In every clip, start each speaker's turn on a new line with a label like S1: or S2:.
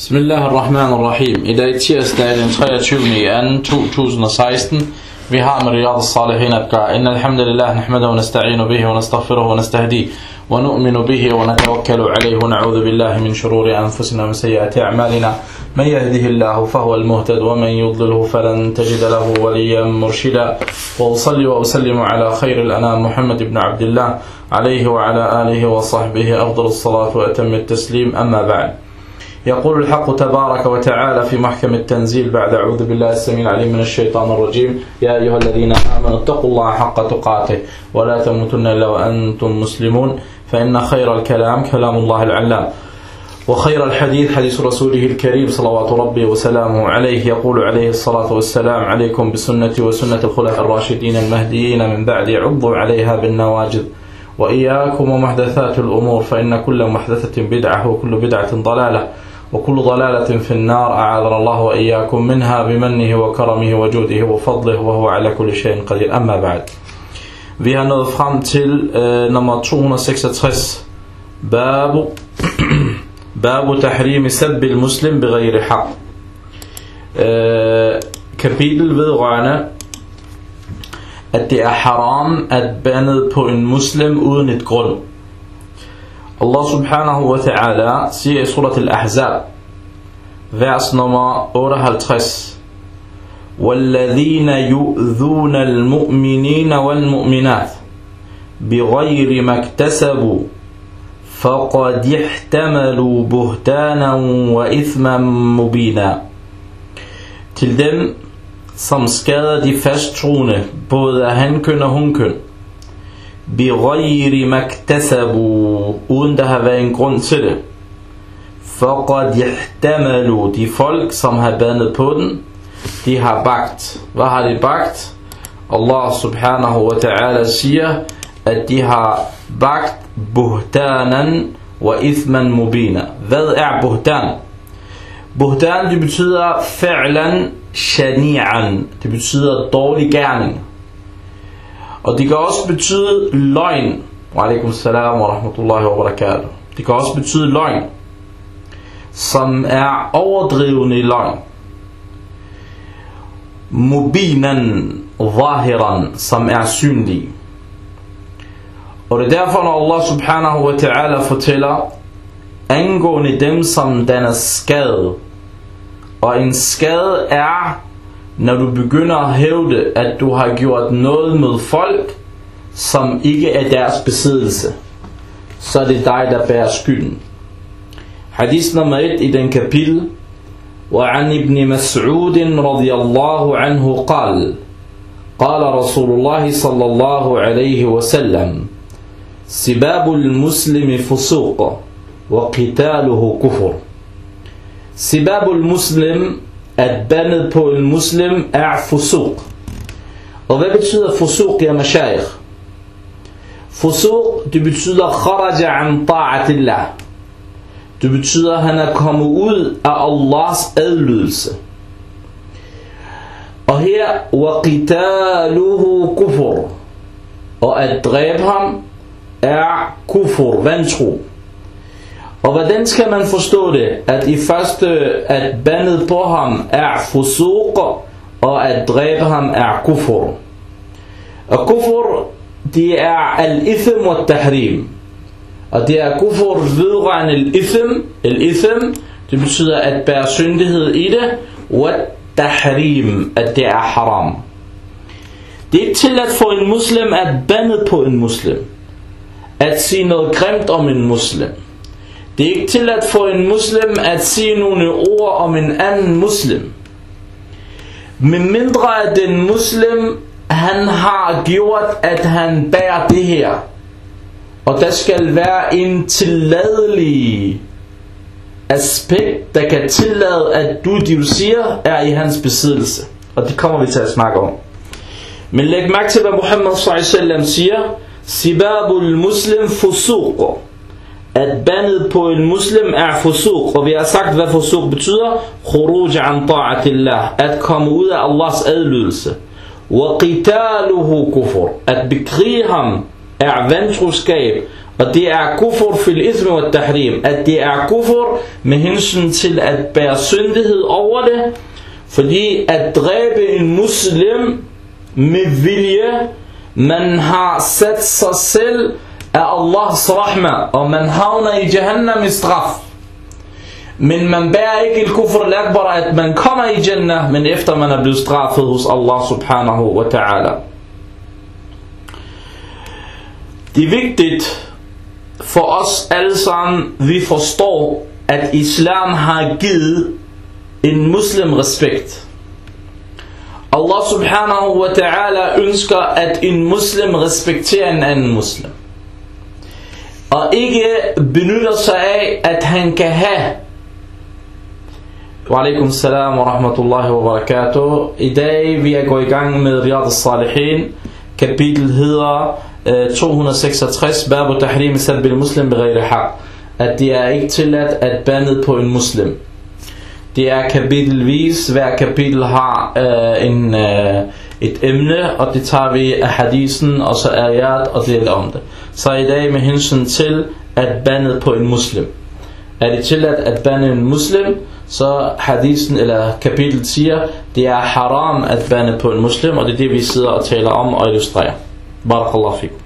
S1: بسم الله الرحمن الرحيم إذا يتسيس دائرين تخيل تشوفني أن توزن سايستن بها من رياض الصالحين أبقى إن الحمد لله نحمده ونستعين به ونستغفره ونستهديه ونؤمن به ونتوكل عليه ونعوذ بالله من شرور أنفسنا ومن سيئات أعمالنا. من يهده الله فهو المهتد ومن يضلله فلن تجد له وليا مرشدا. وأصلي وأسلم على خير الأنام محمد بن عبد الله عليه وعلى آله وصحبه أفضل الصلاة وأتم التسليم. أما بعد. يقول الحق تبارك وتعالى في محكم التنزيل بعد أعوذ بالله السميع العليم من الشيطان الرجيم. يا أيها الذين آمنوا اتقوا الله حق تقاته ولا تموتن إلا وأنتم مسلمون. فإن خير الكلام كلام الله العلام. وخير الحديث حديث رسوله الكريم صلوات ربي وسلامه عليه. يقول عليه الصلاة والسلام عليكم بسنتي وسنة الخلفاء الراشدين المهديين من بعد. عضوا عليها بالنواجذ. وإياكم ومحدثات الأمور فإن كل محدثة بدعة وكل بدعة ضلالة. وكل ضلالة في النار أعاذنا الله وإياكم منها بمنه وكرمه وجوده وفضله وهو على كل شيء قدير أما بعد Vi har nået frem til øh, nummer 266 Babu Babu tahrimi sabbi muslim beghayri haq øh, Kapitel vedrørende at det er haram at bande på en muslim uden et grund Allah subhanahu wa ta'ala siger i surat al-Ahzab, vers nummer 58, وَالَّذِينَ يُؤْذُونَ الْمُؤْمِنِينَ وَالْمُؤْمِنَاتِ بِغَيْرِ مَا اكْتَسَبُوا فَقَدِ احْتَمَلُوا بُهْتَانًا وَإِثْمًا مُبِينًا Til dem, som skader de fasttroende, både af hankøn og hunkøn, بغير ما اكتسبوا uden der har været en grund til det فقد احتملوا de folk som har bandet på den de har bagt hvad har de bagt Allah subhanahu wa ta'ala siger at de har bagt buhtanan wa ithman mubina hvad er buhtan buhtan det betyder fi'lan shani'an det betyder dårlig gerning og det kan også betyde løgn. Walaikum salam wa rahmatullahi wa barakatuh. Det kan også betyde løgn, som er overdrivende løgn. Mubinan, zahiran, som er synlig. Og det er derfor, når Allah subhanahu wa ta'ala fortæller, angående dem, som danner skade. Og en skade er når du begynder at hævde, at du har gjort noget med folk, som ikke er deres besiddelse, så er det dig, der bærer skylden. Hadith nummer 1 i den kapitel, وعن ابن مسعود رضي الله عنه قال قال رسول الله صلى الله عليه وسلم سباب المسلم فسوق وقتاله كفر سباب المسلم at bandet på en muslim er fusuk. Og hvad betyder fusuk, ja mashaykh? Fusuk, det betyder kharaja an ta'atillah. Det betyder, at han er kommet ud af Allahs adlydelse. Og her, وَقِتَالُهُ kufur. Og at dræbe ham er kufur, vantro. Og hvordan skal man forstå det? At i første, at bandet på ham er fusuq, og at dræbe ham er kufur. Og kufur, det er al-ithm og tahrim. Og det er kufur vedrørende al-ithm. Al-ithm, det betyder at bære syndighed i det, og tahrim, at det er haram. Det er ikke tilladt for en muslim at bande på en muslim. At sige noget grimt om en muslim. Det er ikke tilladt for en muslim at sige nogle ord om en anden muslim. Men mindre at den muslim, han har gjort, at han bærer det her. Og der skal være en tilladelig aspekt, der kan tillade, at du, det du siger, er i hans besiddelse. Og det kommer vi til at snakke om. Men læg mærke til, hvad Muhammad s.a.v. siger. Sibabul muslim fusuqo at bandet på en muslim er fusuk, og vi har sagt, hvad fusuk betyder. Khuruj an ta'atillah, at komme ud af Allahs adlydelse. Wa qitaluhu kufur, at bekrige ham er vantroskab, Og det er kufur fil ismi wa tahrim. At det er kufur med hensyn til at bære syndighed over det. Fordi at dræbe en muslim med vilje, man har sat sig selv af Allahs rahma, og man havner i Jahannam i straf. Men man bærer ikke el kufr al-akbar, at man kommer i Jannah, men efter man er blevet straffet hos Allah subhanahu wa ta'ala. Det er vigtigt for os alle sammen, vi forstår, at islam har givet en muslim respekt. Allah subhanahu wa ta'ala ønsker, at en muslim respekterer en anden muslim. Og ikke benytter sig af, at han kan have Wa salam wa rahmatullahi wa barakatuh. I dag vi er gået i gang med Riyad al-Salihin. Kapitel hedder øh, uh, 266, Babu tahrim salb al-muslim beghayri haq. At det er ikke tilladt at bandet på en muslim. Det er kapitelvis. Hver kapitel har uh, en, uh, et emne, og det tager vi af hadisen, og så ayat og deler om det. Så i dag med hensyn til at bande på en muslim. Er det tilladt at bande en muslim, så hadisen eller kapitlet siger, det er haram at bande på en muslim, og det er det vi sidder og taler om og illustrerer. Barakallahu fikum.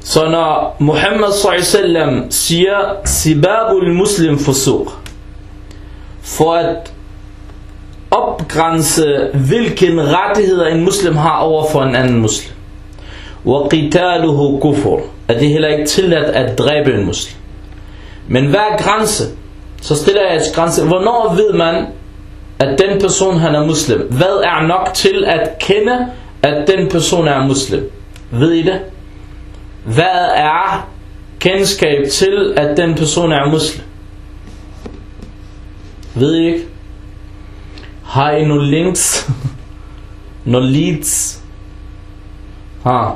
S1: Så når Muhammad sallam siger, sibabul muslim fusuq, for at opgrænse, hvilken rettigheder en muslim har over for en anden muslim. وَقِتَالُهُ kufur, at det heller ikke tilladt at dræbe en muslim. Men hvad grænse? Så stiller jeg et grænse. Hvornår ved man, at den person han er muslim? Hvad er nok til at kende, at den person er muslim? Ved I det? Hvad er kendskab til, at den person er muslim? Ved I ikke? Har I nogle links? nogle leads? Ha.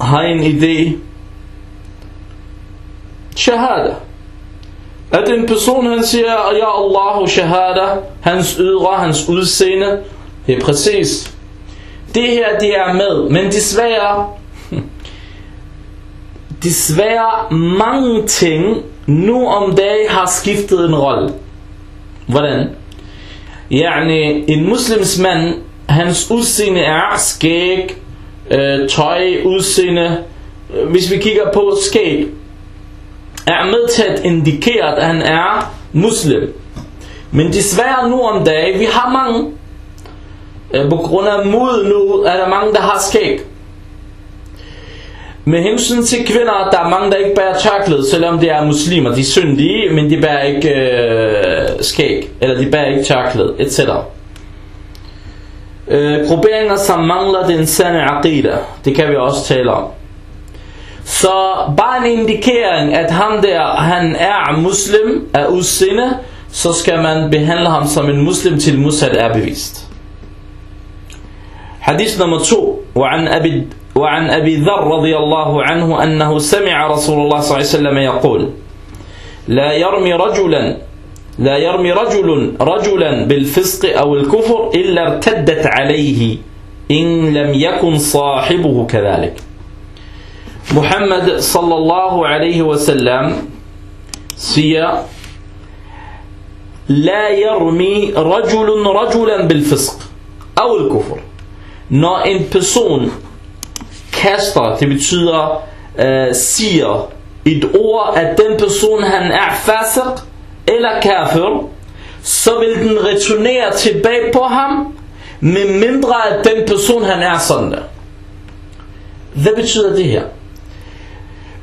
S1: Har I en idé? Shahada. At en person han siger, Ja Allah og Shahada, hans ydre, hans udseende, det er præcis. Det her, det er med, men desværre, desværre mange ting nu om dagen har skiftet en rolle. Hvordan? Yani, en muslims mand, hans udseende er skæg, øh, tøj, udseende. Hvis vi kigger på skæg, er med til at indikere, at han er muslim. Men desværre nu om dagen, vi har mange, øh, på grund af mod nu, er der mange, der har skæg. Med hensyn til kvinder, der er mange, der ikke bærer tørklæde, selvom det er muslimer. De er syndige, men de bærer ikke øh, skæg, eller de bærer ikke tørklæde, etc. Øh, grupperinger, som mangler den sande aqida. Det kan vi også tale om. Så bare en indikering, at han der, han er muslim, er udseende, så skal man behandle ham som en muslim til modsat er bevist. Hadith nummer 2. وعن أبي, وعن أبي ذر رضي الله عنه أنه سمع رسول الله صلى الله عليه وسلم يقول لا يرمي رجلا لا يرمي رجل رجلا بالفسق أو الكفر إلا ارتدت عليه إن لم يكن صاحبه كذلك. محمد صلى الله عليه وسلم siger لا يرمي رجل رجلا بالفسق أو الكفر når en person kaster, det betyder øh, siger et ord, at den person han er fasik eller kafir, så vil den returnere tilbage på ham, med mindre at den person han er sådan der. Hvad betyder det her?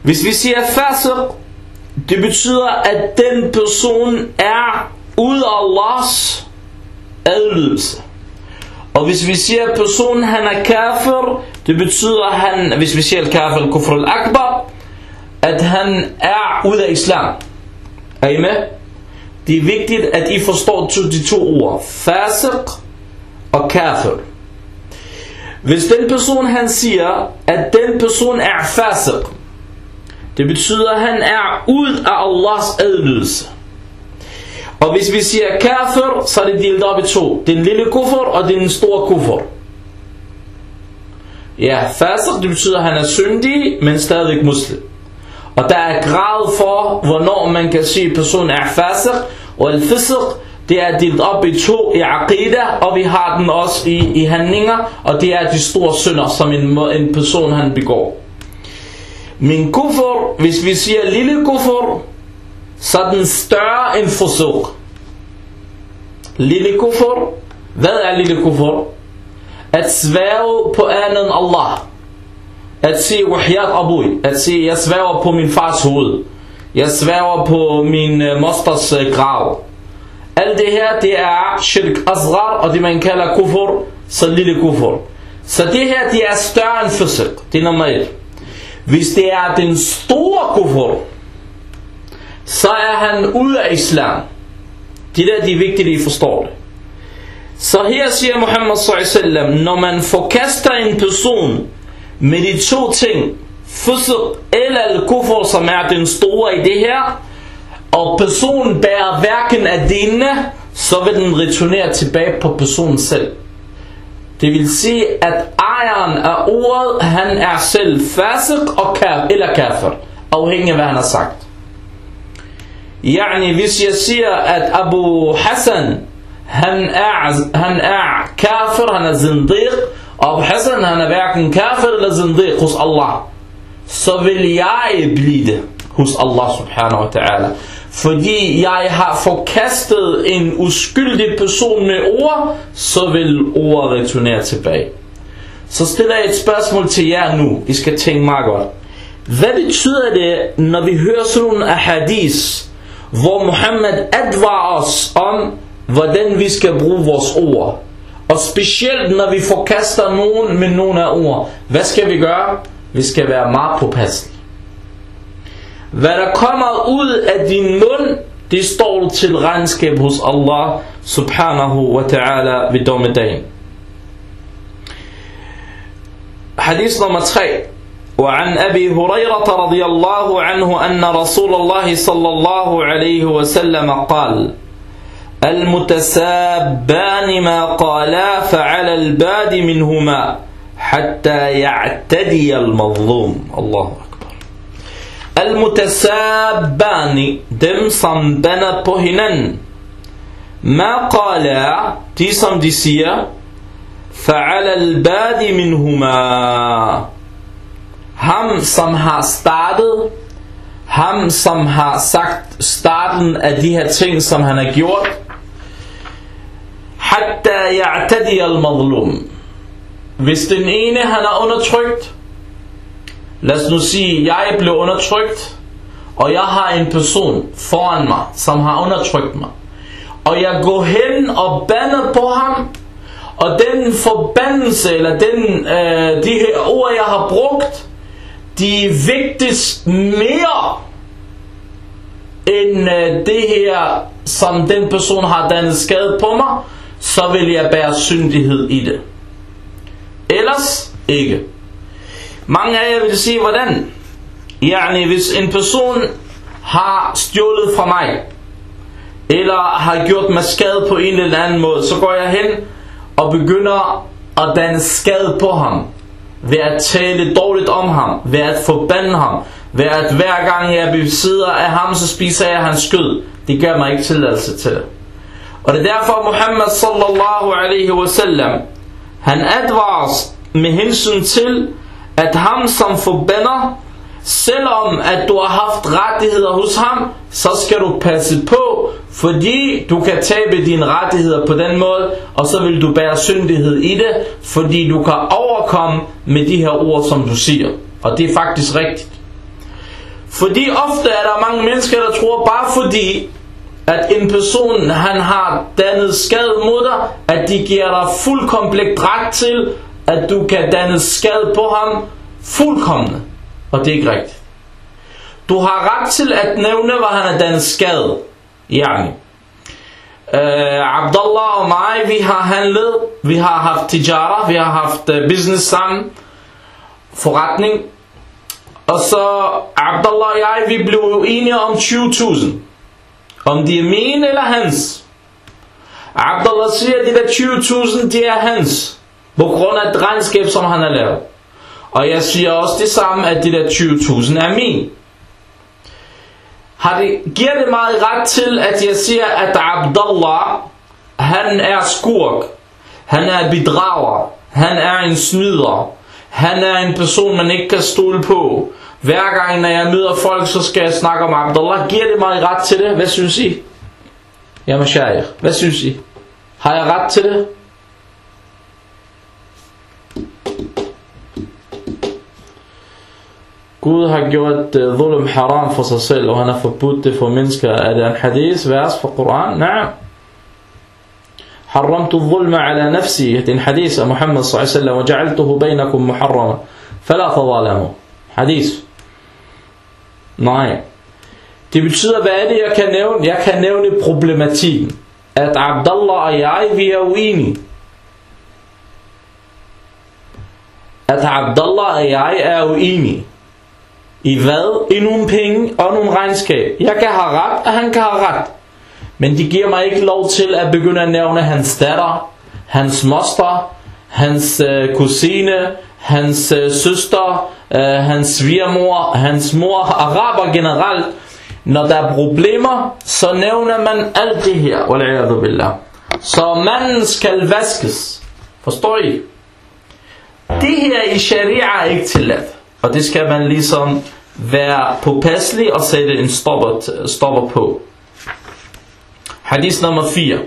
S1: Hvis vi siger fasik, det betyder at den person er ud af Allahs adlydelse. Og hvis vi siger at personen han er kafir, det betyder at han, hvis vi siger kafir kufr al-akbar, at han er ud af islam. Er I med? Det er vigtigt at I forstår de to ord. Fasik og kafir. Hvis den person han siger at den person er fasik, det betyder at han er ud af Allahs adlydelse. Og hvis vi siger kafir, så er det delt op i to. Den lille kuffer og den store kuffer. Ja, fasik, det betyder, at han er syndig, men stadigvæk muslim. Og der er grad for, hvornår man kan sige, at personen er fasik, og al-fisik, det er delt op i to i aqidah, og vi har den også i, i handlinger, og det er de store synder, som en, en person han begår. Min kufur, hvis vi siger lille kufur, så er den større end fusuk. Lille kufur, hvad er lille kufur? At svæve på andet end Allah. At sige wahyat abui. At sige, jeg svæver på min fars hoved. Jeg svæver på min eh, uh, mosters uh, eh, grav. Alt det her, det er shirk asgar, og det man kalder kufur, så lille kufur. Så det her, det er større end fysik. Det er nummer et. Hvis det er den store kufur, så er han ude af islam. Det der, det er vigtigt, at I forstår det. Så her siger Muhammad sallallahu når man forkaster en person med de to ting, fusuk eller al-kufur, som er den store i det her, og personen bærer hverken af dine, så vil den returnere tilbage på personen selv. Det vil sige, at ejeren af ordet, han er selv fasik og kaf, eller kafir, afhængig af hvad han har sagt. Yani, hvis jeg siger, at Abu Hassan, han er, han er kafir, han er zindiq, og Hassan, han er hverken kafir eller zindiq hos Allah, så vil jeg blive det hos Allah subhanahu wa ta'ala. Fordi jeg har forkastet en uskyldig person med ord, så vil ordet returnere tilbage. Så stiller jeg et spørgsmål til jer nu. I skal tænke meget godt. Hvad betyder det, når vi hører sådan nogle hadis, hvor Muhammad advarer os om, hvordan vi skal bruge vores ord? Og specielt når vi forkaster nogen med nogle af ord. Hvad skal vi gøre? Vi skal være meget påpasselige. Hvad der kommer ud af din mund, det står til regnskab hos Allah subhanahu wa ta'ala ved dommedagen. Hadith nummer 3 وعن أبي هريرة رضي الله عنه أن رسول الله صلى الله عليه وسلم قال المتسابان ما قالا فعلى الباد منهما حتى يعتدي المظلوم الله أكبر المتسابان dem som banner på hinanden ما قالا de som de siger فعلى الباد منهما ham som har startet ham som har sagt starten af de her ting som han har gjort Hatta ya'tadi al-mazlum. Hvis den ene, han er undertrykt, lad os nu sige, jeg blev undertrykt, og jeg har en person foran mig, som har undertrykt mig. Og jeg går hen og bander på ham, og den forbandelse, eller den, øh, de her ord, jeg har brugt, de er vigtigst mere end øh, det her, som den person har dannet skade på mig, så vil jeg bære syndighed i det. Ellers ikke. Mange af jer vil sige, hvordan? Yani, hvis en person har stjålet fra mig, eller har gjort mig skade på en eller anden måde, så går jeg hen og begynder at danne skade på ham ved at tale dårligt om ham, ved at forbande ham, ved at hver gang jeg besidder af ham, så spiser jeg hans skød. Det gør mig ikke tilladelse til det. Og det er derfor Muhammad sallallahu alaihi wasallam, han advares med hensyn til, at ham som forbander, selvom at du har haft rettigheder hos ham, så skal du passe på, fordi du kan tabe dine rettigheder på den måde, og så vil du bære syndighed i det, fordi du kan overkomme med de her ord, som du siger. Og det er faktisk rigtigt. Fordi ofte er der mange mennesker, der tror, bare fordi, at en person, han har dannet skade mod dig, at de giver dig fuldkomplet ret til, at du kan danne skade på ham fuldkommende. Og det er ikke rigtigt. Du har ret til at nævne, hvad han har dannet skade. Yani. Uh, øh, Abdullah og mig, vi har handlet, vi har haft tijara, vi har haft uh, business sammen, forretning. Og så Abdullah og jeg, vi blev enige om 20.000. Om de er mine eller hans. Abdullah siger, at de der 20.000, de er hans. På grund af et regnskab, som han har lavet. Og jeg siger også det samme, at de der 20.000 er min. Har det, giver det mig ret til, at jeg siger, at Abdullah, han er skurk, han er bedrager, han er en snyder, han er en person, man ikke kan stole på. Hver gang, når jeg møder folk, så skal jeg snakke om Abdullah. Giver det mig ret til det? Hvad synes I? Ja, Mashaykh. Hvad synes I? Har jeg ret til det? Gud har gjort uh, dhulm haram for sig selv, og han har forbudt det for mennesker. Er det en hadith, vers fra Koran? Nej. حرمت الظلم على نفسي det er en hadith af Muhammad صلى الله عليه وسلم وجعلته بينكم محرما فلا تظالموا hadith nej det betyder hvad er det jeg kan nævne jeg kan nævne problematikken at Abdullah og jeg vi er uenige at Abdullah og jeg er uenige i hvad? I nogle penge og nogle regnskab. Jeg kan have ret, og han kan have ret. Men de giver mig ikke lov til at begynde at nævne hans datter, hans moster, hans øh, kusine, hans øh, søster, øh, hans svigermor, hans mor, araber generelt. Når der er problemer, så nævner man alt det her. Wal'iyadu billah. Så manden skal vaskes. Forstår I? Det her i sharia er ikke tilladt. Og det skal man ligesom være påpasselig og sætte en stopper, stopper på. Hadith nummer 4.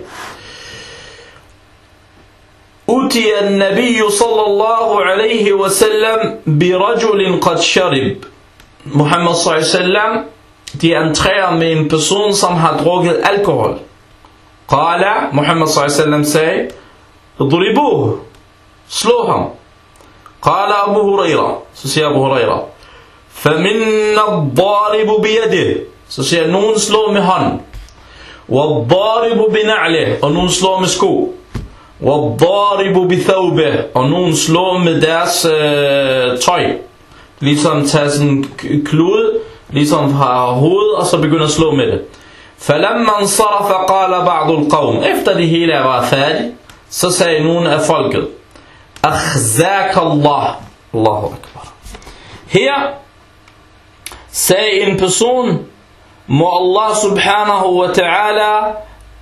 S1: أتي النبي صلى الله عليه وسلم برجل قد شرب. محمد صلى الله عليه وسلم دي انتخير من بسون صمحت روغ الالكهول. قال محمد صلى الله عليه وسلم سي ضربوه سلوهم. قال أبو هريرة سيسي أبو هريرة فمن الضارب بيده. سيسي نون سلو مهن والضارب بنعله ونون سلو مسكو والضارب بثوبه og nogen slår med deres øh, tøj ligesom tager sådan en klude ligesom fra hovedet og så begynder at slå med det فلما انصرف قال بعض القوم efter det hele var færdigt så sagde nogen af folket أخزاك الله Allahu Akbar her sagde en person må Allah subhanahu wa ta'ala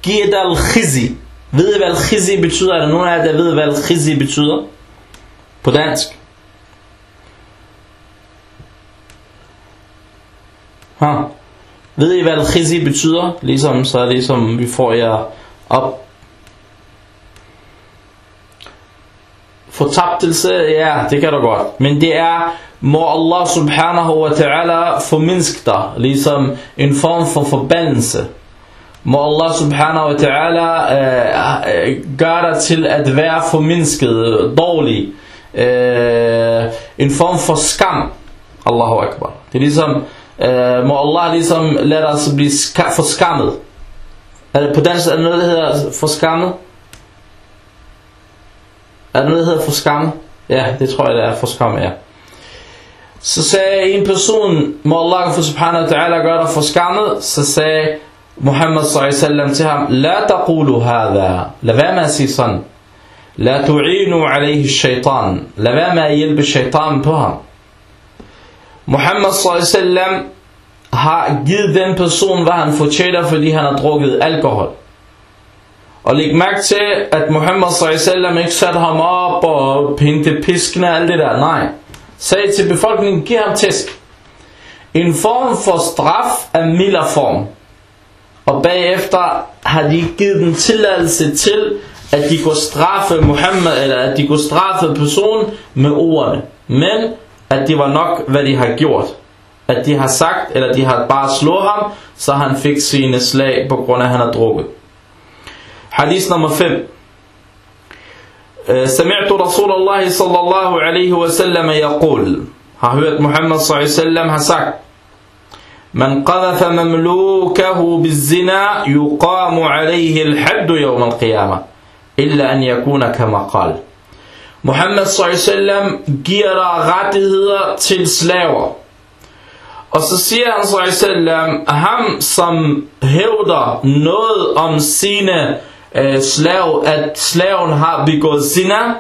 S1: give dig al-khizi ved I hvad al-khizi betyder? Er der nogen af jer der ved hvad al-khizi betyder? På dansk Ha. Ved I hvad al-khizi betyder? Ligesom så ligesom vi får jer op Fortabtelse, ja, det kan du godt. Men det er, må Allah subhanahu wa ta'ala forminske dig, ligesom en form for forbandelse. Må Allah subhanahu wa ta'ala øh, øh, gøre dig til at være formindsket, dårlig. Øh, en form for skam. Allahu akbar. Det er ligesom, øh, må Allah ligesom lade os blive ska- forskammet. Er det på dansk er det noget, der hedder forskammet? Er der noget, der hedder for skam? Ja, det tror jeg, det er for skam, ja. Så sagde en person, må Allah subhanahu wa ta'ala gøre dig for skammet, så sagde Muhammad sallallahu til ham, La taqulu hadha, lad være med at sige sådan. La tu'inu alayhi shaitan, lad være med at hjælpe shaitan på ham. Muhammad sallallahu har givet den person, hvad han fortjener, fordi han har drukket alkohol. Og læg mærke til, at Muhammad s.a.v. ikke satte ham op og pinte pisken og alt det der. Nej. Sagde til befolkningen, giv ham tæsk. En form for straf af mildere form. Og bagefter har de givet den tilladelse til, at de kunne straffe Muhammad, eller at de kunne straffe personen med ordene. Men at det var nok, hvad de har gjort. At de har sagt, eller de har bare slået ham, så han fik sine slag på grund af, at han har drukket. حديث نمبر 5 سمعت رسول الله صلى الله عليه وسلم يقول har hørt Muhammad صلى الله عليه وسلم har sagt من قذف مملوكه بالزنا يقام عليه الحد يوم القيامة إلا أن يكون كما قال Muhammad صلى الله عليه وسلم giver dig rettigheder til slaver Og så siger han صلى الله عليه وسلم ham som hævder noget om sine øh, slav, at slaven har begået zina,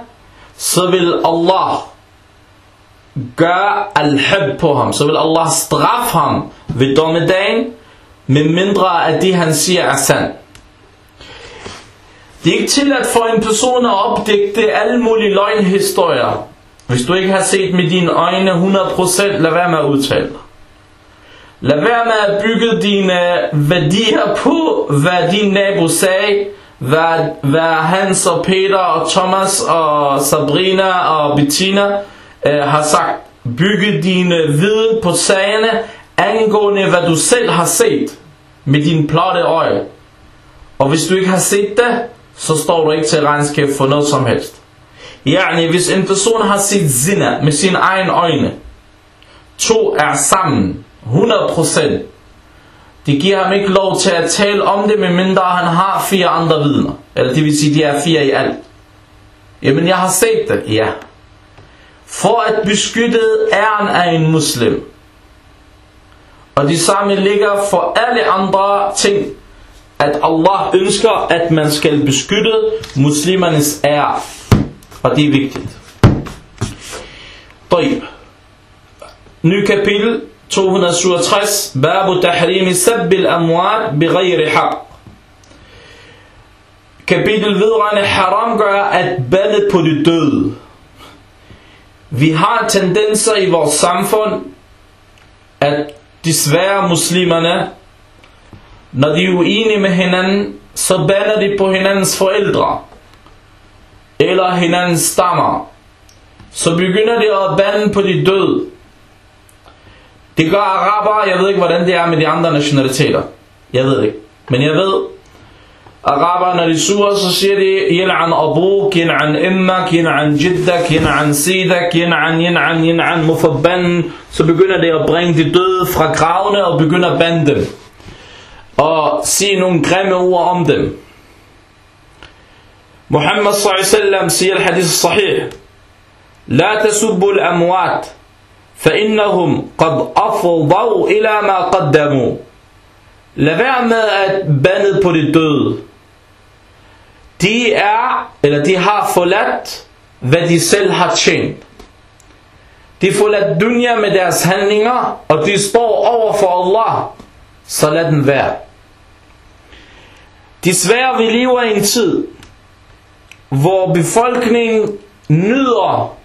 S1: så vil Allah gør al-hab på ham, så vil Allah straffe ham ved dommedagen, med mindre at det han siger er sandt. Det er ikke tilladt for en person at opdægte alle mulige løgnhistorier. Hvis du ikke har set med dine øjne 100%, lad være med at udtale dig. Lad være med at bygge dine værdier på, hvad din nabo sagde, hvad, hvad Hans og Peter og Thomas og Sabrina og Bettina øh, har sagt. Bygge dine øh, viden på sagerne angående, hvad du selv har set med din plotte øje. Og hvis du ikke har set det, så står du ikke til regnskab for noget som helst. Yani, hvis en person har set zina med sine egne øjne, to er sammen, 100%, det giver ham ikke lov til at tale om det, medmindre han har fire andre vidner. Eller det vil sige, de er fire i alt. Jamen, jeg har set det, ja For at beskytte æren af en muslim. Og det samme ligger for alle andre ting, at Allah ønsker, at man skal beskytte muslimernes ære. Og det er vigtigt. طيب. Ny kapitel 267. Babu tahrimi sabbil amwat bighayri haq. Kapitel vedrørende haram gør at bande på det døde. Vi har tendenser i vores samfund, at desværre muslimerne, når de er uenige med hinanden, så bander de på hinandens forældre, eller hinandens stammer. Så begynder de at bande på de døde. Det gør araber, jeg ved ikke hvordan det er med de andre nationaliteter. Jeg ved ikke. Men jeg ved, araber når de suger, så siger de, Yil'an abuk, yil'an immak, yil'an jiddak, yil'an sidak, yil'an, yil'an, yil'an, mufabban. Så begynder det at bringe de døde fra gravene og begynder at bande dem. Og sige nogle grimme ord om dem. Muhammad sallallahu siger hadith sahih. لا تسبوا الأموات فإنهم قد أفضوا إلى ما قدموا Lad være med at bande på de døde. De er, eller de har forladt, hvad de selv har tjent. De forladt dunya med deres handlinger, og de står over for Allah. Så lad den være. Desværre vi lever i en tid, hvor befolkningen nyder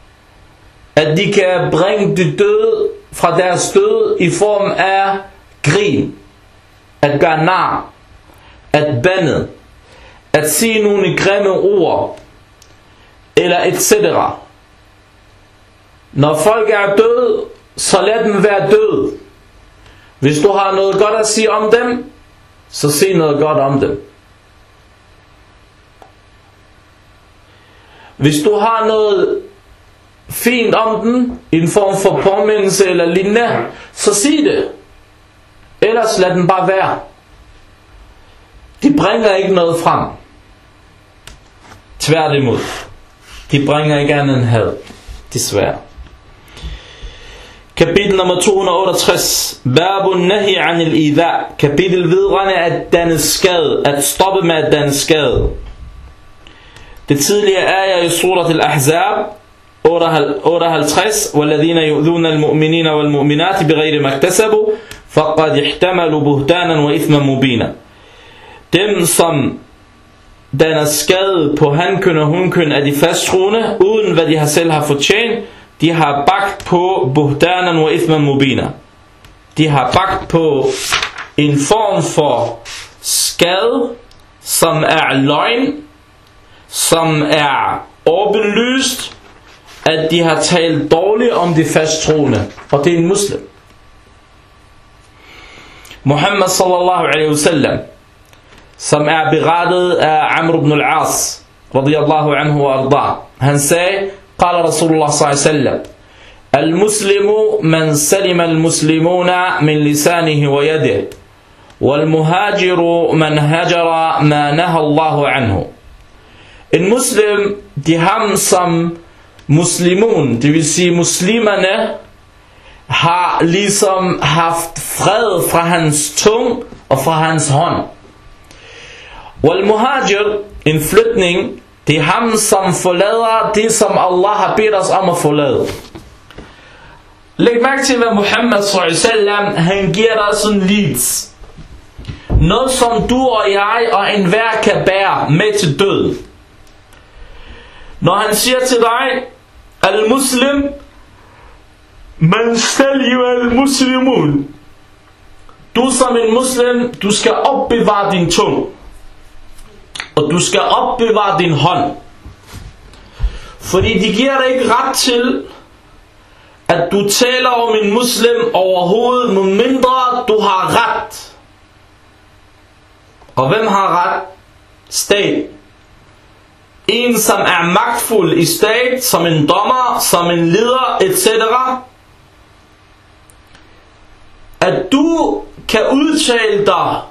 S1: at de kan bringe de døde fra deres død i form af grin, at gøre nar, at bande, at sige nogle grimme ord, eller etc. Når folk er døde, så lad dem være døde. Hvis du har noget godt at sige om dem, så sig noget godt om dem. Hvis du har noget fint om den, i en form for påmindelse eller lignende, så sig det. Ellers lad den bare være. De bringer ikke noget frem. Tværtimod. De bringer ikke andet end had. Desværre. Kapitel nummer 268. Babun nahi anil idha. Kapitel vedrørende at danne skade. At stoppe med at danne skade. Det tidligere er jeg i surat al-Ahzab 58 والذين يؤذون المؤمنين والمؤمنات بغير ما اكتسبوا فقد احتملوا بهتانا وإثما مبينا dem som danner skade på hankøn og hunkøn af de fasttroende uden hvad de har selv har fortjent de har bagt på buhtanan wa ithman mubina de har bagt på en form for skade som er løgn som er åbenlyst at de har talt dårligt om de fasttroende, og det er en muslim. Muhammad sallallahu alaihi wasallam, som er begrædet af Amr ibn al-As, radiyallahu anhu wa arda. Han sagde, قال رسول الله صلى الله عليه وسلم المسلم من سلم المسلمون من لسانه ويده والمهاجر من هجر ما نهى الله عنه. المسلم دي همسم مسلمون دي بيسي مسلمان ها ليسم هفت فرد فرهنس تون وفرهنس هون Wal muhajir, en flytning, det er ham, som forlader det, som Allah har bedt os om at forlade.
S2: Læg mærke til, hvad Muhammad s.a.v. han giver dig sådan leads. Noget, som du og jeg og enhver kan bære med til død. Når han siger til dig, al-muslim, man skal al-muslimun. Du som en muslim, du skal opbevare din tung. Og du skal opbevare din hånd. Fordi de giver dig ikke ret til, at du taler om en muslim overhovedet, mindre du har ret. Og hvem har ret? Stat. En som er magtfuld i stat, som en dommer, som en leder, etc. At du kan udtale dig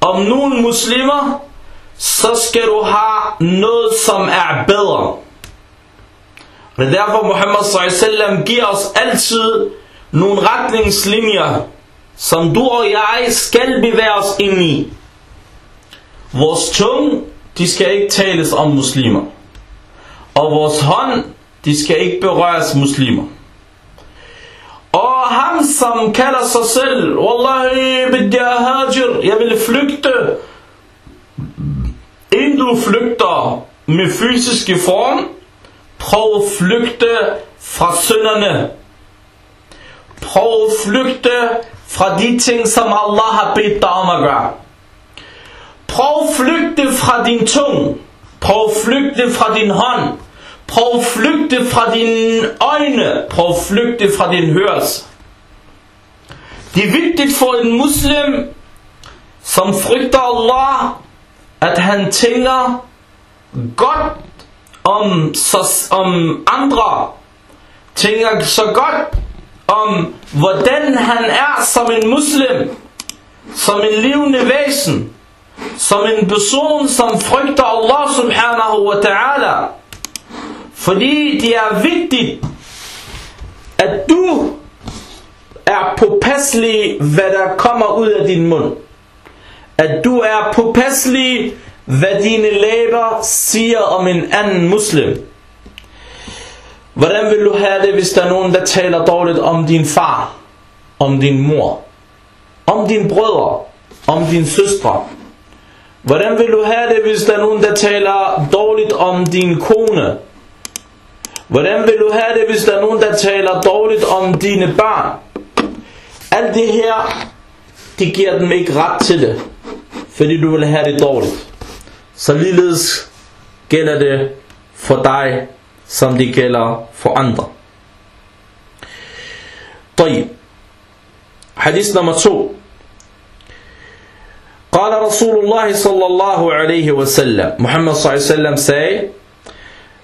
S2: om nogle muslimer, så skal du have noget, som er bedre. Og det er derfor Muhammad sallam giver os altid nogle retningslinjer, som du og jeg skal bevæge os ind i. Vores tunge, de skal ikke tales om muslimer. Og vores hånd, de skal ikke berøres muslimer. Og ham, som kalder sig selv, Wallahi, jeg vil flygte. Inden du flygter med fysiske form, prøv at flygte fra synderne. Prøv at flygte fra de ting, som Allah har bedt dig om at gøre. Prøv at flygte fra din tung. Prøv at flygte fra din hånd. Prøv at flygte fra dine øjne. Prøv at flygte fra din hørelse. Det er vigtigt for en muslim, som frygter Allah, at han tænker godt om, så, om andre. Tænker så godt om, hvordan han er som en muslim. Som en levende væsen. Som en person, som frygter Allah subhanahu wa ta'ala. Fordi det er vigtigt, at du er påpasselig, hvad der kommer ud af din mund. At du er påpasselig, hvad dine læber siger om en anden muslim. Hvordan vil du have det, hvis der er nogen, der taler dårligt om din far, om din mor, om dine brødre, om din søstre? Hvordan vil du have det, hvis der er nogen, der taler dårligt om din kone? Hvordan vil du have det, hvis der er nogen, der taler dårligt om dine børn? Alt det her, det giver dem ikke ret til det, fordi du vil have det dårligt. Så ligeledes gælder det for dig, som det gælder for andre. طيب حديث نمبر 2 قال رسول الله صلى الله عليه وسلم محمد صلى الله عليه وسلم say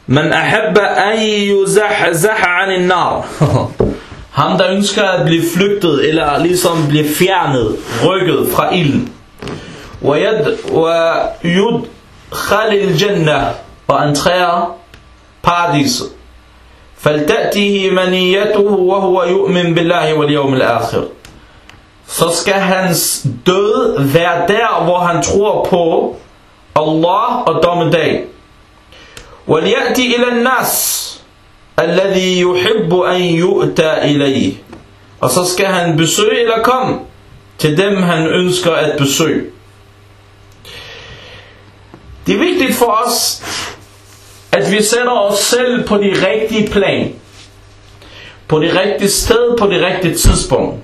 S2: من أحب أن يزحزح عن النار Ham der ønsker at blive flygtet Eller ligesom blive fjernet Rykket fra ilden ويدخل الجنة وأنترير paradiset فلتأته منيته وهو يؤمن بالله واليوم الآخر så skal hans død være der, hvor han tror på Allah og dommedag. وَلْيَأْتِ إِلَى النَّاسِ الَّذِي يُحِبُّ أَنْ يُؤْتَى إِلَيْهِ Og så skal han besøge eller komme til dem, han ønsker at besøge. Det er vigtigt for os, at vi sætter os selv på de rigtige plan. På det rigtige sted, på det rigtige tidspunkt.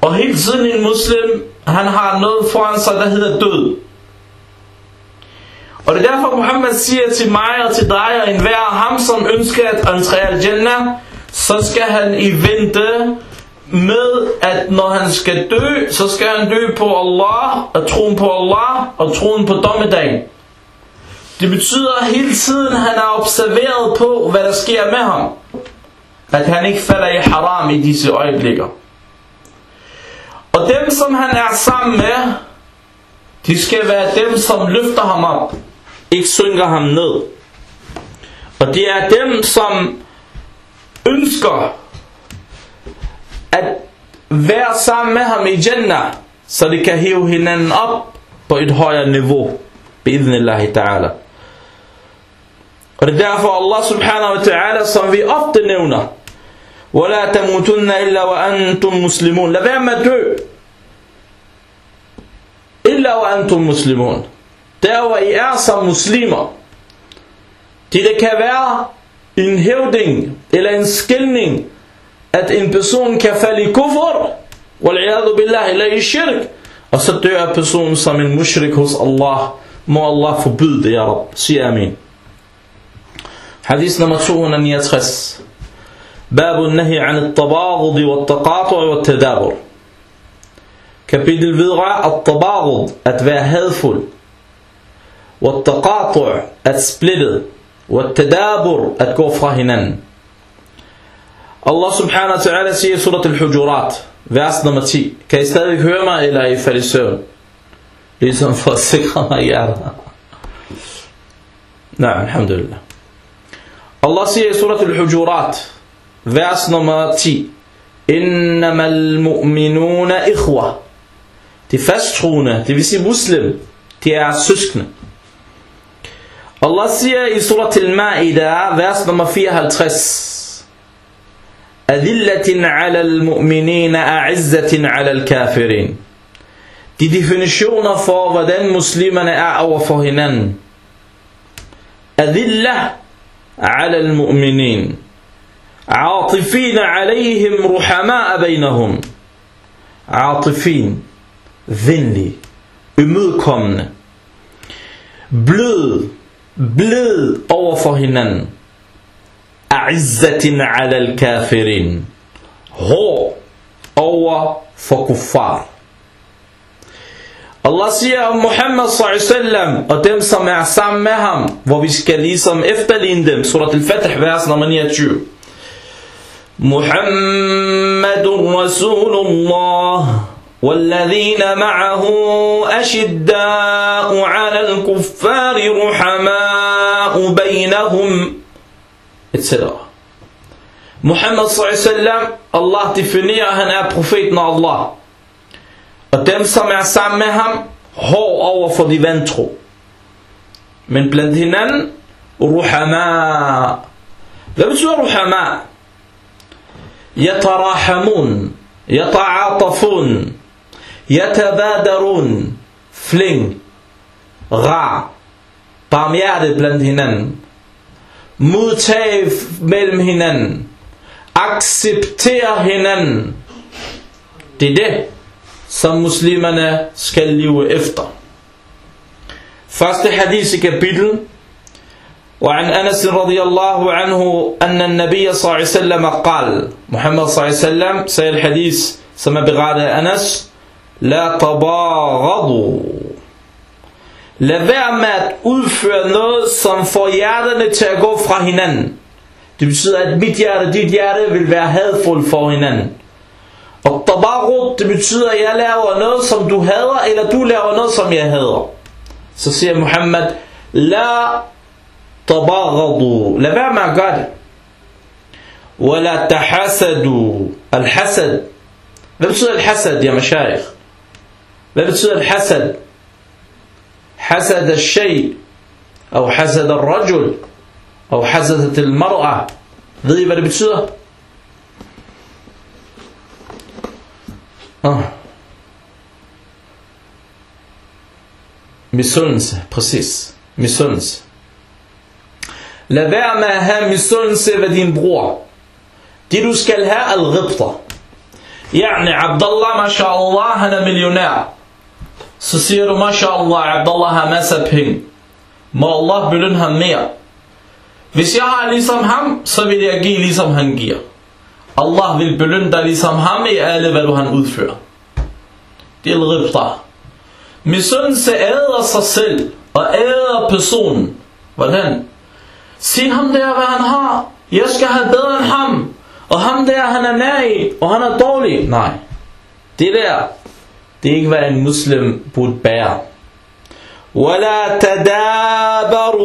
S2: Og hele tiden en muslim, han har noget foran sig, der hedder død. Og det er derfor Muhammad siger til mig og til dig og enhver ham, som ønsker at entre al-Jannah, så skal han i vente med, at når han skal dø, så skal han dø på Allah, og troen på Allah, og troen på dommedagen. Det betyder at hele tiden, han er observeret på, hvad der sker med ham. At han ikke falder i haram i disse øjeblikker. Og dem, som han er sammen med, de skal være dem, som løfter ham op, ikke synker ham ned. Og det er dem, som ønsker at være sammen med ham i Jannah, så de kan hæve hinanden op på et højere niveau. Bidnillahi ta'ala. Og det er derfor Allah subhanahu wa ta'ala, som vi ofte nævner, وَلَا تَمُوتُنَّ إِلَّا وَأَنْتُمْ مُسْلِمُونَ Lad være med at dø. إِلَّا وَأَنْتُمْ مُسْلِمُونَ Der hvor I er som muslimer. Det, det kan være en hævding eller en skilning, at en person kan falde i kufr, billah, eller i shirk, og så dør personen som en mushrik hos Allah. Må Allah forbyde det, ya Rab. Sig amin. Hadith nummer 269. باب النهي عن التباغض والتقاطع والتدابر Kapitel vedrører at-tabagud, at være hadfuld, والتقاطع, at splittet, والتدابر, at gå fra hinanden. Allah subhanahu wa ta'ala siger i surat al-Hujurat, vers nummer 10. Kan I stadig høre mig, eller er I faldet i søvn? Ligesom for at sikre mig hjertet. Nej, alhamdulillah. Allah siger i surat al-Hujurat, vers nummer 10. Innama al-mu'minuna ikhwa. De fasttroende, det vil sige muslim, de er søskende. Allah siger i surat al-Ma'idah, vers nummer 54. أذلة على المؤمنين أعزة على الكافرين. دي definition for hvordan muslimerne uh, er over أذلة على المؤمنين. عاطفين عليهم رحماء بينهم. عاطفين. ذنلي ومدكمن بلو بلو over أعزة على الكافرين. هو أو فكفار. الله سيئة محمد صلى الله عليه وسلم. ودم سمع سام مهم وبشك إفتلين دم. سورة الفتح بأس نمانية جو. محمد رسول الله. والذين معه أشداء على الكفار رحماء بينهم. Etc. Muhammad sallallahu Allah definerer, at han er profeten af Allah. Og dem, som er sammen med ham, hård over for de vantro. Men blandt hinanden, ruhama. Hvad betyder ruhama? Yatarahamun, yata'atafun, yatabadarun, fling, rar, barmhjertet blandt hinanden modtage mellem hinanden, acceptere hinanden. Det er det, som muslimerne skal leve efter. Første hadith i kapitel, وعن أنس رضي الله عنه أن النبي صلى الله عليه وسلم قال محمد صلى الله عليه وسلم سيد الحديث سما بغادة أنس لا تباغضوا Lad være med at udføre noget, som får hjerterne til at gå fra hinanden. Det betyder, at mit hjerte og dit hjerte vil være hadfuldt for hinanden. Og tabarut, det betyder, at jeg laver noget, som du hader, eller du laver noget, som jeg hader. Så siger Muhammad, La tabaradu. Lad være med at gøre det. Wala tahasadu. Al-hasad. Hvad betyder al-hasad, ya mashayikh? Hvad betyder al-hasad? حسد الشيء أو حسد الرجل أو حسدت المرأة Ved I hvad det betyder? Oh. Misundelse, præcis. Misundelse. Lad være med at have misundelse ved din bror. Det du skal have al-ghibta. Yani Abdullah, mashallah, han er millionær. Så siger du, MashaAllah, Abdullah har masser af penge. Må Allah belønne ham mere. Hvis jeg har ligesom ham, så vil jeg give ligesom han giver. Allah vil belønne dig ligesom ham i alle, hvad du han udfører. Det er ribta. Misundelse æder sig selv, og æder personen. Hvordan? Se ham der, hvad han har. Jeg skal have bedre end ham. Og ham der, han er nær og han er dårlig. Nej. Det der, det er ikke, hvad en muslim burde bære. وَلَا تَدَابَرُوا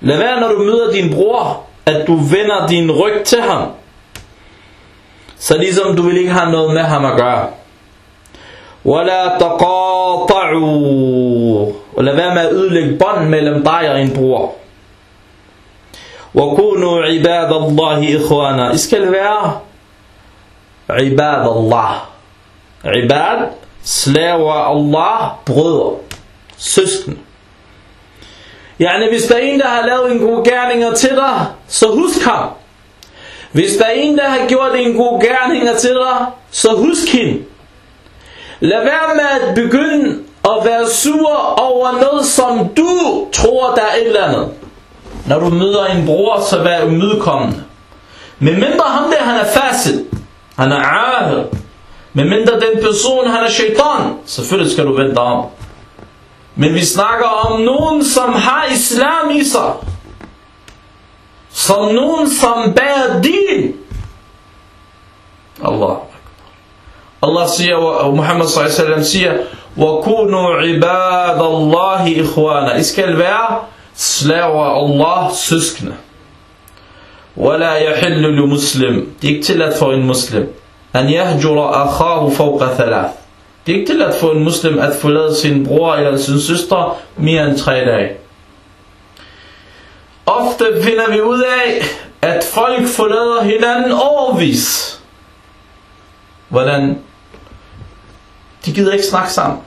S2: Lad være, når du møder din bror, at du vender din ryg til ham. Så ligesom du vil ikke have noget med ham at gøre. وَلَا تَقَاطَعُوا Og lad være med at ødelægge bånd mellem dig og en bror. وَكُونُوا عِبَادَ اللَّهِ إِخْوَانَا I skal være Ibad Allah. Ibad, slaver Allah, brødre, søsken. Yani, hvis der er en, der har lavet en god gerning til dig, så husk ham. Hvis der er en, der har gjort en god gerning til dig, så husk hende. Lad være med at begynde at være sur over noget, som du tror, der er et eller andet. Når du møder en bror, så vær umiddelkommende. Men mindre ham der, han er fasit. Han er ahad. Men mindre den person, han er shaitan. Selvfølgelig skal du vente om. Men vi snakker om nogen, som har islam i sig. Som nogen, som bærer din. Allah. Allah siger, og Muhammad s.a.v. siger, وَكُونُوا عِبَادَ اللَّهِ إِخْوَانَ I skal være slaver Allah søskende. وَلَا يَحِلُّ لِمُسْلِمْ Det er ikke tilladt for en muslim. أَنْ يَهْجُرَ أَخَاهُ فَوْقَ ثَلَاث Det er ikke tilladt for en muslim at forlade sin bror eller sin søster mere end tre dage. Ofte finder vi ud af, at folk forlader hinanden overvis. Hvordan? De gider ikke snakke sammen.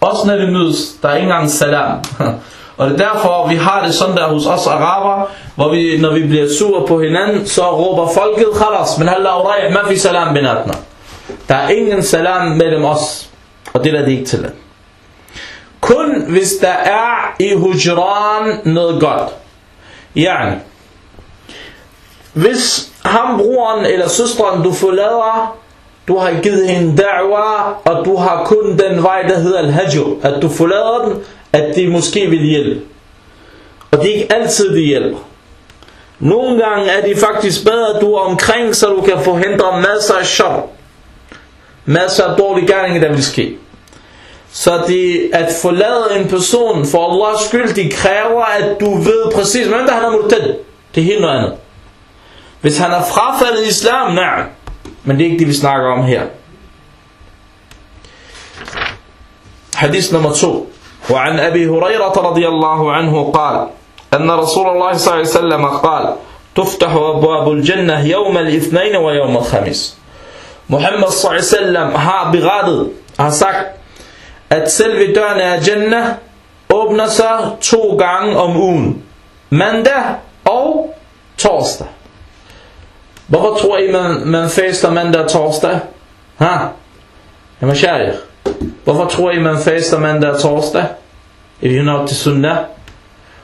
S2: Også når de mødes, der er ikke engang salam. Og det er derfor, vi har det sådan der hos os araber, hvor vi, når vi bliver sure på hinanden, så råber folket khalas, men halla urayh, ma fi salam binatna. Der er ingen salam mellem os, og det er det ikke til. Kun hvis der er i hujran noget godt. Yani, hvis ham, broren eller søsteren, du forlader, du har givet hende da'wa, og du har kun den vej, der hedder al-hajr, at du forlader den, at de måske vil hjælpe. Og det er ikke altid, de hjælper. Nogle gange er det faktisk bedre, at du er omkring, så du kan forhindre masser af shop. Masser af dårlige gerninger, der vil ske. Så det at forlade en person for Allahs skyld, det kræver, at du ved præcis, hvem der han er murtad. Det er helt noget andet. Hvis han er frafaldet islam, nej. Men det er ikke det, vi snakker om her. Hadith nummer 2. وعن أبي هريرة رضي الله عنه قال أن رسول الله صلى الله عليه وسلم قال تفتح أبواب الجنة يوم الاثنين ويوم الخميس. محمد صلى الله عليه وسلم ها بغاد ها ساك أتسلف دانا جنة أبنى سا تو غان أم أون. مندة أو تورستا بغا تو إيمان من فيستا مندة تورستا ها؟ يا مشايخ. Hvorfor tror I, man faster mandag og torsdag? If you know til sunnah.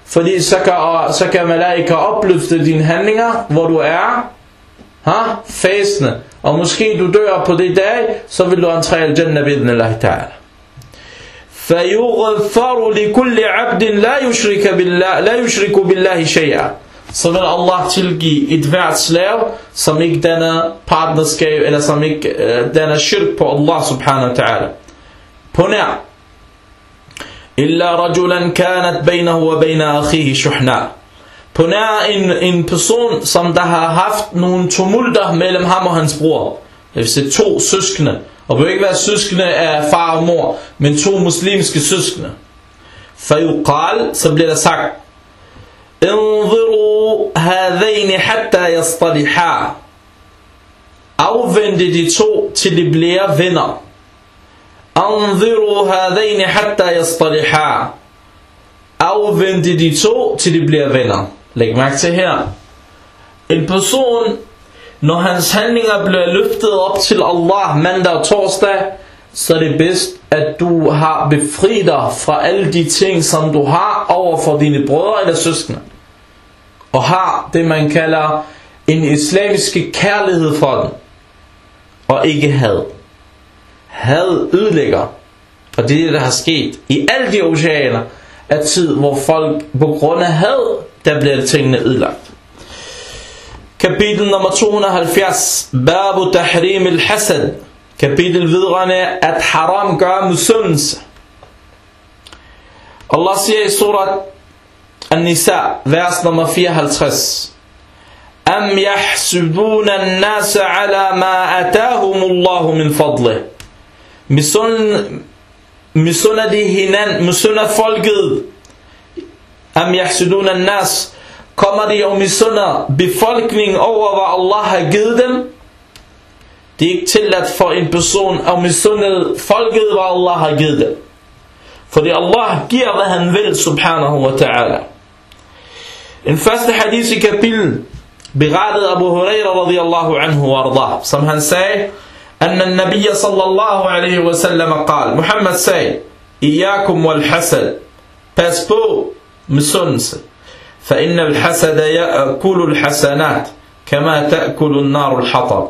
S2: Fordi så kan, så kan malaika opløfte dine handlinger, hvor du er. Ha? Fastende. Og måske du dør på det dag, så vil du entrere al-jannah bidnillah ta'ala. فيغفر لكل عبد لا يشرك بالله لا يشرك بالله شيئا så vil Allah tilgive et hvert slav, som ikke danner partnerskab, eller som ikke uh, danner shirk på Allah subhanahu wa ta'ala. På nær. Illa rajulan kanat bainahu wa baina akhihi shuhna. På nær en, en person, som der har haft nogle tumulter mellem ham og hans bror. Det vil sige to søskende. Og det vil ikke være søskende af far og mor, men to muslimske søskende. Fayuqal, så bliver der sagt, انظروا هذين حتى يصطلحا afvente de to til de bliver venner Anziru hadaini hatta yastaliha. Afvente de to, til de bliver venner. Læg mærke til her. En person, når hans handlinger bliver løftet op til Allah mandag og torsdag, så er det bedst, at du har befriet dig fra alle de ting, som du har over for dine brødre eller søskende. Og har det, man kalder en islamisk kærlighed for dem. Og ikke had had ødelægger. Og det er det, der har sket i alle de oceaner af tid, hvor folk på grund af had, der bliver tingene ødelagt. Kapitel nummer 270, Babu Tahrim al-Hasad. Kapitel vedrørende, at haram gør misundelse. Allah siger i surat An-Nisa, vers nummer 54. Am yahsuduna an-nasa ala ma atahum Allah min fadlih misunder de hinanden, misunder folket, am yahsudun nas, kommer de og misunder befolkningen over, hvad Allah har givet dem. Det er ikke tilladt for en person at misunde folket, hvad Allah har givet dem. Fordi Allah giver, hvad han vil, subhanahu wa ta'ala. En første hadith i kapitel berettede Abu Huraira radiyallahu anhu warda, som han sagde, أن النبي صلى الله عليه وسلم قال محمد sagde إياكم والحسد på misundelse فإن الحسد يأكل الحسنات كما تأكل النار الحطب.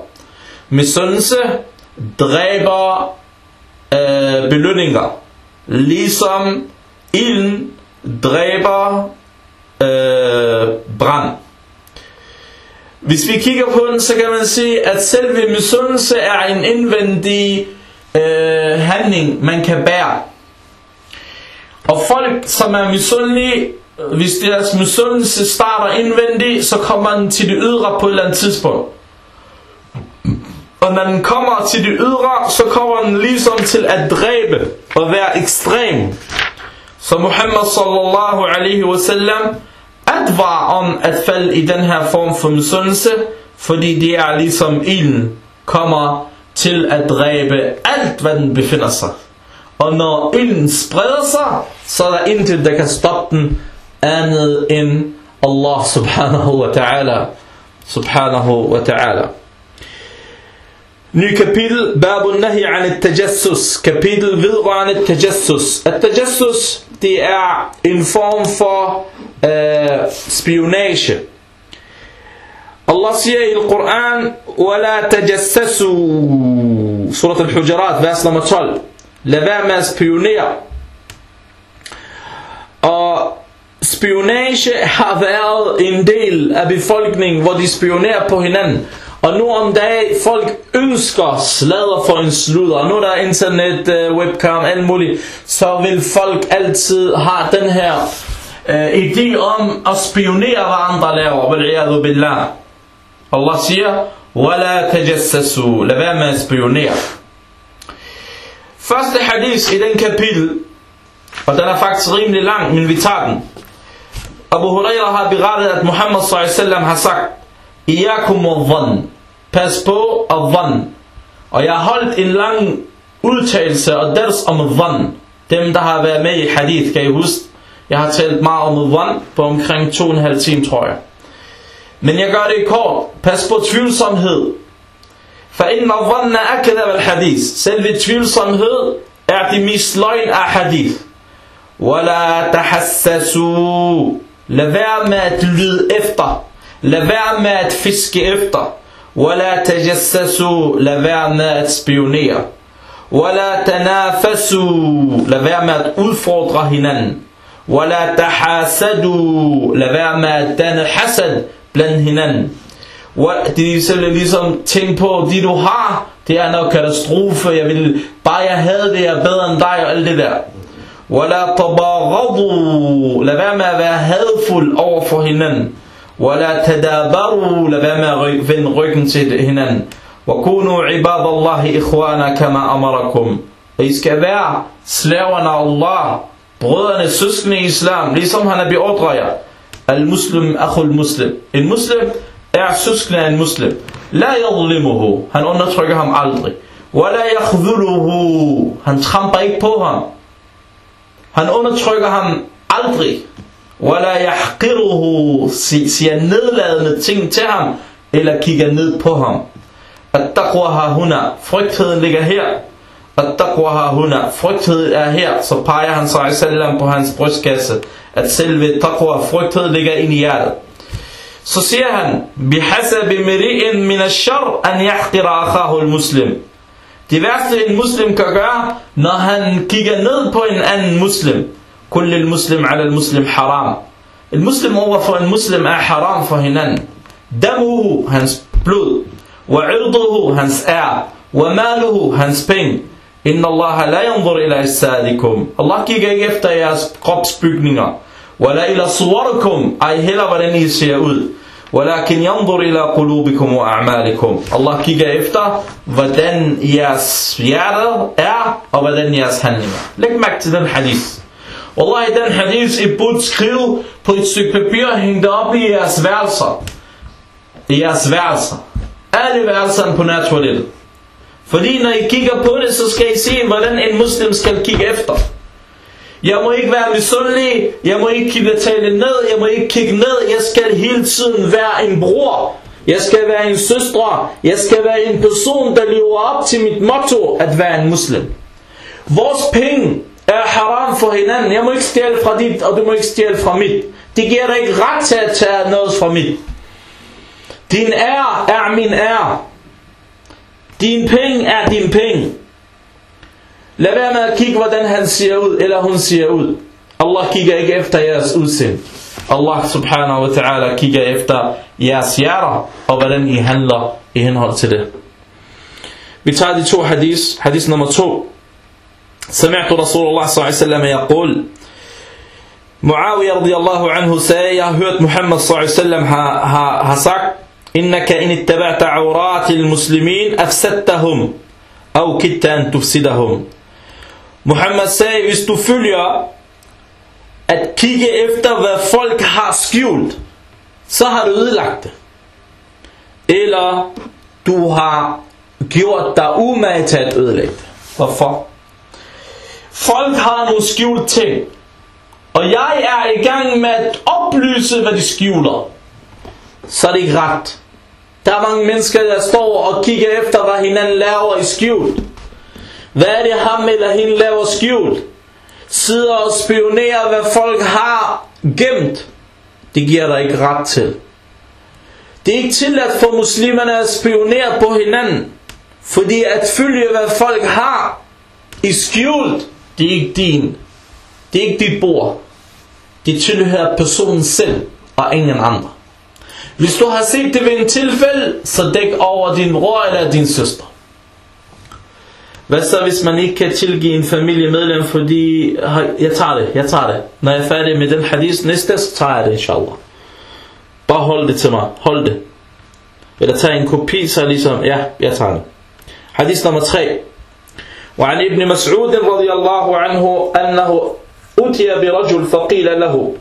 S2: Misundelse dræber øh, belønninger ligesom ilden dræber øh, brand hvis vi kigger på den, så kan man se, at selve misundelse er en indvendig øh, handling, man kan bære. Og folk, som er misundelige, hvis deres misundelse starter indvendigt, så kommer den til det ydre på et eller andet tidspunkt. Og når den kommer til det ydre, så kommer den ligesom til at dræbe og være ekstrem. Så Muhammad sallallahu alaihi wasallam advarer om at falde i den her form for misundelse, fordi det er ligesom ilden kommer til at dræbe alt, hvad den befinder sig. Og når ilden spreder sig, så er der intet, der kan stoppe den andet end Allah subhanahu wa ta'ala. Subhanahu wa ta'ala. Ny kapitel, Babu Nahi an tajassus Kapitel vedrørende tajassus. At tajassus, det er en form for uh, spionage. Allah siger i Koran, وَلَا تَجَسَّسُوا Surat al-Hujarat, vers nummer 12. Lad være med at spionere. Og spionage har været en del af befolkningen, hvor de spionerer på hinanden. Og nu om dagen, folk ønsker slader for en sludder. Og nu der er internet, uh, webcam, alt muligt. Så vil folk altid have den her uh, idé om at spionere, hvad andre laver. Wal'iyadu billah. Allah siger, وَلَا تَجَسَّسُوا Lad være med at spionere. Første hadith i den kapitel, og den er faktisk rimelig lang, men vi tager den. Abu Huraira har berettet, at Muhammad s.a.v. har sagt, Iyakum al Pas på al Og jeg har holdt en lang udtalelse og ders om al Dem, der har været med i hadith, kan I huske? Jeg har talt meget om al på omkring to og en halv time, tror jeg. Men jeg gør det kort. Pas på tvivlsomhed. For inden al-dhanna akadab al-hadith. Selve tvivlsomhed er det mest løgn af hadith. وَلَا تَحَسَّسُوا Lad være med at lyde efter. Lad være med at fiske efter. وَلَا تَجَسَّسُوا Lad være med at spionere. وَلَا تَنَافَسُوا Lad være med at udfordre hinanden. وَلَا تَحَاسَدُوا Lad være med at danne hasad blandt hinanden. Det er selv ligesom tænke på, de du har, det er nok katastrofe, jeg vil, bare jeg havde det, jeg er bedre end dig og alt det der. وَلَا تَبَغَضُوا Lad være med at være hadfuld over for hinanden. ولا تدابروا لبما فين سِيدْ هنا. وكونوا عباد الله إخوانا كما أمركم. إذا كان الله. بغضان السسني إسلام. ليسمها نبي أطغايا المسلم أخو المسلم. المسلم أعسسن المسلم. لا يظلمه. هن هنقول نترقهم عالضي ولا يخذله. هنتخم بيك بوهم هنقول نترقهم عالضي Wala yahqiruhu. Siger nedladende ting til ham. Eller kigger ned på ham. At-taqwa ha huna. Frygtheden ligger her. At-taqwa ha huna. Frygtheden er her. Så peger han sig sallam på hans brystkasse. At selve taqwa, frygthed ligger ind i hjertet. Så siger han, بِحَسَبِ مِرِئٍ مِنَ الشَّرْ أَنْ يَحْقِرَ أَخَاهُ الْمُسْلِمِ Det værste en muslim kan gøre, når han kigger ned på en anden muslim. كل المسلم على المسلم حرام. Overfor en muslim er haram for hinanden. Damuhu, hans blod. وعرضه, hans ær. وماله, hans penge. Inna Allah la yanzur ila ajsadikum. Allah kigger ikke efter jeres kropsbygninger. Wala ila suwarikum. Ej heller hvordan I ser ud. Yanzur ila qulubikum wa a'malikum. Allah kigger efter, hvordan jeres hjerter er, og hvordan jeres handlinger. Læg mærke til den hadith. Wallahi, den hadith, I burde skrive på et stykke papir og hænge det op i jeres værelser. I jeres værelser. Alle værelserne på nærtoilettet. Fordi når I kigger på det, så skal I se, hvordan en muslim skal kigge efter. Jeg må ikke være misundelig, jeg må ikke kigge tale ned, jeg må ikke kigge ned, jeg skal hele tiden være en bror. Jeg skal være en søstre, jeg skal være en person, der lever op til mit motto, at være en muslim. Vores penge er haram for hinanden. Jeg må ikke stjæle fra dit, og du må ikke stjæle fra mit. Det giver dig ikke ret til at tage noget fra mit. Din ære er min ære. Din penge er din penge. Lad være med at kigge, hvordan han ser ud, eller hun ser ud. Allah kigger ikke efter jeres udseende. Allah subhanahu wa ta'ala kigger efter jeres hjerter, og hvordan I handler i henhold til det. Vi tager de to hadis. Hadis nummer to. سمعت رسول الله صلى الله عليه وسلم يقول معاوية رضي الله عنه سيا هوت محمد صلى الله عليه وسلم هسك إنك إن اتبعت عورات المسلمين أفسدتهم أو كدت أن تفسدهم. محمد سيا استفليا at kigge efter, hvad folk har skjult, så har du ødelagt det. Eller du Folk har nogle skjult ting, og jeg er i gang med at oplyse, hvad de skjuler. Så er det ikke ret. Der er mange mennesker, der står og kigger efter, hvad hinanden laver i skjult. Hvad er det ham eller hende laver skjult? Sidder og spionerer, hvad folk har gemt. Det giver dig ikke ret til. Det er ikke tilladt for muslimerne at spionere på hinanden. Fordi at følge, hvad folk har i skjult, det er ikke din. Det er ikke dit bord. Det tilhører personen selv og ingen andre. Hvis du har set det ved en tilfælde, så dæk over din bror eller din søster. Hvad så hvis man ikke kan tilgive en familiemedlem, fordi jeg tager det, jeg tager det. Når jeg er færdig med den hadith næste, så tager jeg det inshallah. Bare hold det til mig, hold det. Eller tag en kopi, så ligesom, ja, jeg tager det. Hadith nummer 3. وعن ابن مسعود رضي الله عنه أنه أتي برجل فقيل له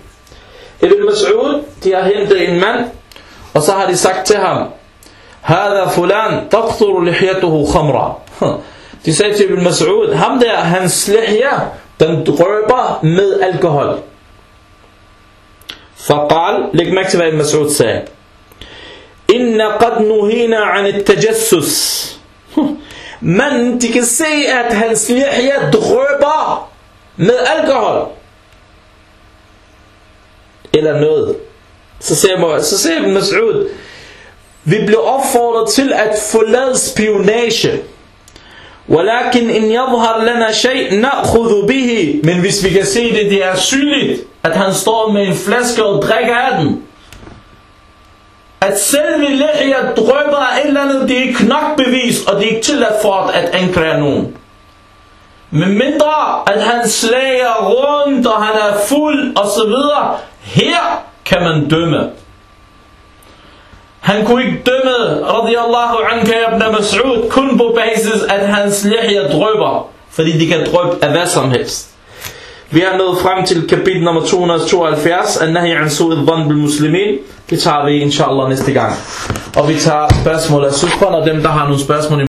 S2: ابن مسعود تيا هند إن من؟ وصهر سكتهم هذا فلان تقطر لحيته خمرا. تسيت ابن مسعود هم ده هنس لحية تنقربه من الكهول فقال لك مكتب ابن مسعود سيب إن قد نهينا عن التجسس. Men de kan se, at hans lihya drøber med alkohol. Eller noget. Så siger, så siger Ibn Mas'ud, vi blev opfordret til at forlade spionage. ولكن إن يظهر لنا شيء نأخذ به Men hvis vi kan se det, det er synligt, at han står med en flaske og drikker af den. At selve lihya drøber af et eller andet, det er ikke nok bevis, og det er ikke tilladt for at anklage nogen. Men mindre, at han slager rundt, og han er fuld, og så videre. Her kan man dømme. Han kunne ikke dømme, radiyallahu anka ibn Mas'ud, kun på basis, at hans lihya drøber. Fordi de kan drøbe af hvad som helst. Vi er nået frem til kapitel nummer 272, An-Nahi an su'id dhan bil muslimin. Det tager vi inshallah næste gang. Og vi tager spørgsmål af søstrene, og dem der har nogle spørgsmål